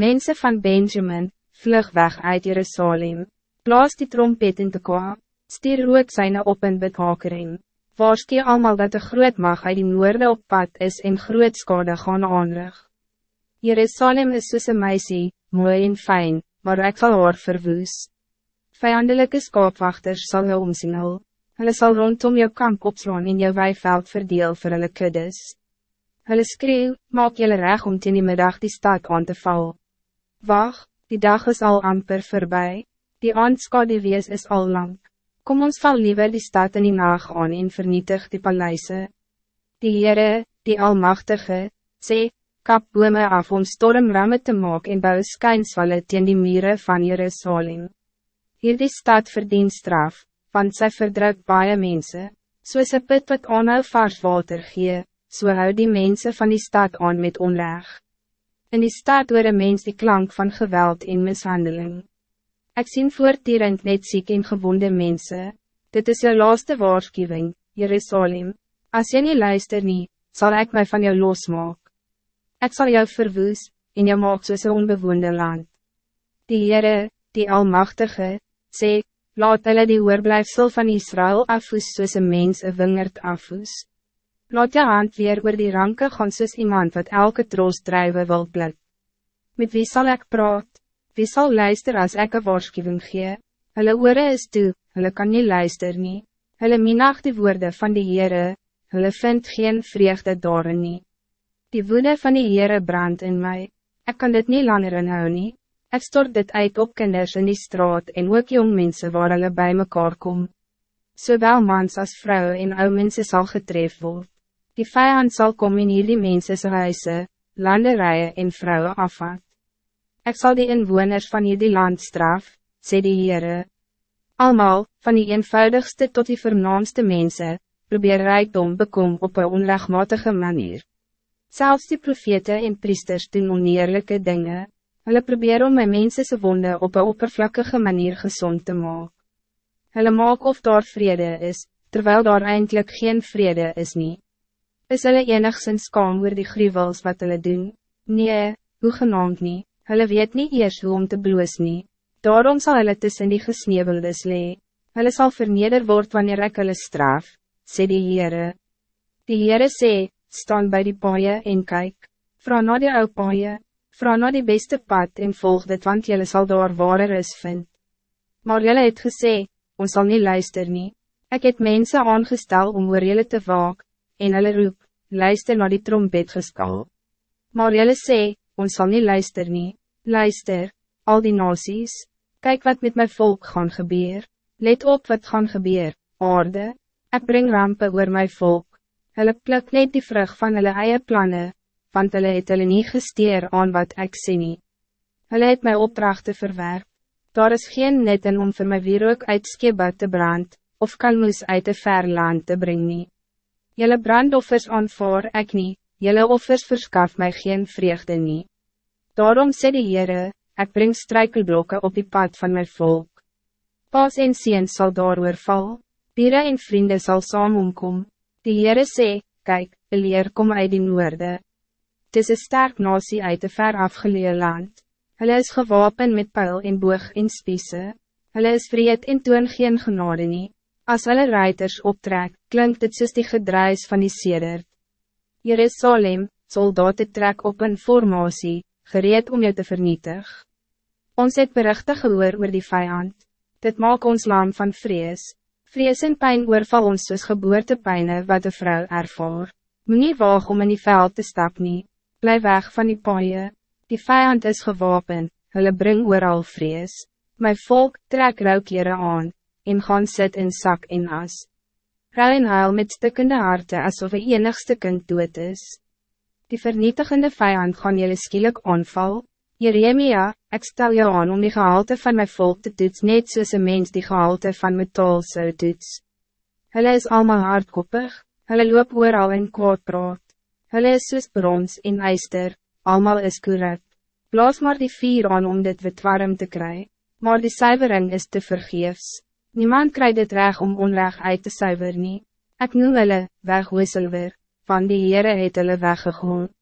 Mensen van Benjamin, vlug weg uit Jerusalem. Blaas die trompet in te kwa, stier rook syne op in betakering. Waarskie allemaal dat de groot mag uit die noorde op pad is en groot skade gaan aanrig. Jerusalem is soos een meisie, mooi en fijn, maar ik zal haar verwoes. Vijandelike skaapwachters sal jou omsingel. Hulle sal rondom jou kamp opslaan en jou weiveld verdeel vir hulle kuddes. Hulle skreeuw, maak julle reg om teen die middag die stad aan te val. Wacht, die dag is al amper voorbij. die aandskade wees is al lang. Kom ons val liever die stad in die nacht aan en vernietig die paleise. Die Heere, die Almachtige, sê, kap bome af om stormramme te maak en bou skynswalle teen die mieren van Jerusalem. Hier die stad verdient straf, want sy verdruk baie mense, soos een put wat aanhou vars water gee, so hou die mensen van die stad aan met onleg. In die stad hoor een mens die klank van geweld en mishandeling. Ik zie voortdurend net ziek en gewonde mensen. Dit is jouw laatste waarschuwing, Jerusalem. Als je niet luister niet, zal ik mij van jou losmaken. Ik zal jou verwoes, en jou maak soos een onbewoonde land. Die Heere, die Almachtige, sê, laat hulle die oorblijfsel van Israël afvoes soos een mens een wingerd afvoes. Laat je hand weer oor die ranke gaan soos iemand wat elke troost drijven wil blik. Met wie zal ik praat? Wie zal luister als ik een waarschuwing gee? Hulle oore is toe, hulle kan niet luister nie. Hulle minag die woorden van die Heere, hulle vind geen vreugde daarin nie. Die woede van die Heere brandt in mij. Ik kan dit niet langer inhou nie. Ek stort dit uit op kinders in die straat en ook jong mensen waar hulle bij mekaar kom. Zowel mans als vrouwen en ou mense sal getref word. Die vijand zal komen in hierdie menses huise, landerijen en vrouwen afvat. Ik zal die inwoners van hierdie land straf, sê die Heere. Almal, van die eenvoudigste tot die vernaamste mensen, probeer rijkdom bekom op een onrechtmatige manier. Zelfs die profete en priesters doen oneerlijke dingen. Hulle probeer om my mensese wonde op een oppervlakkige manier gezond te maken. Hulle maak of daar vrede is, terwijl daar eindelijk geen vrede is niet. Is hulle enigszins skaam oor die gruwels wat hulle doen? Nee, hoe genaamd nie, hulle weet niet eers hoe om te bloos nie. Daarom zal hulle tussen die gesneeuweldes lee. Hulle sal verneder word wanneer ek hulle straf, sê die Heere. Die Heere sê, staan bij die paaie en kyk. Vra na die ou paaie, vra na die beste pad en volg dit want jylle sal daar ware is vind. Maar jylle het gesê, ons zal niet luister nie. Ek het mense aangestel om oor jylle te waak, en hulle roep, luister naar die trompet geskal. Maar jylle sê, ons zal niet luister nie, luister, al die nasies, kijk wat met mijn volk gaan gebeur, let op wat gaan gebeur, aarde, ik breng rampen oor mijn volk, hulle pluk net die vrug van hulle eie plannen, want hulle het hulle nie gesteer aan wat ik sê nie. Hulle het my opdrachten verwerp, daar is geen net in om vir my wierook uit skeba te brand, of kalmoes uit een ver land te brengen. Jelle brandoffers aanvaar ek nie, jelle offers verskaf mij geen vreugde nie. Daarom sê die Heere, ek bring struikelblokken op die pad van mijn volk. Paas en sien sal daar val, dieren en vrienden sal saam omkom. Die Heere sê, kyk, leer kom uit die noorde. Het is een sterk nasie uit een ver afgeleide land. Hulle is gewapen met pijl en boog en spiese. Hulle is vreed en toon geen genade nie. Als hulle reiters optrek, klinkt het soos die gedruis van die sedert. Jerusalem, soldaten trek op een formatie, gereed om je te vernietig. Ons het berichte gehoor oor die vijand. Dit maak ons lam van vrees. Vrees en pijn oorval ons soos geboortepijne wat de vrouw ervaar. Moet nie waag om in die veld te stap nie. Blijf weg van die paaie. Die vijand is gewapen, hulle bring ooral vrees. My volk trek roukere aan, en gaan sit in sak en as. Ruil en huil met stikkende harte alsof een enigste kind dood is. Die vernietigende vijand gaan jullie skielik aanval. Jeremia, ik stel jou aan om die gehalte van mijn volk te toets net soos een mens die gehalte van metaal zou toets. Hulle is allemaal hardkoppig, hulle loop al in kwaad praat. Hulle is soos brons en ijster, allemaal is corrupt. Blaas maar die vier aan om dit wit warm te krijgen, maar die cijfering is te vergeefs. Niemand krijgt het reg om onrecht uit te suiver nie. Ek noem hulle, wegwisselwer, van die Heere het hulle weggegoond.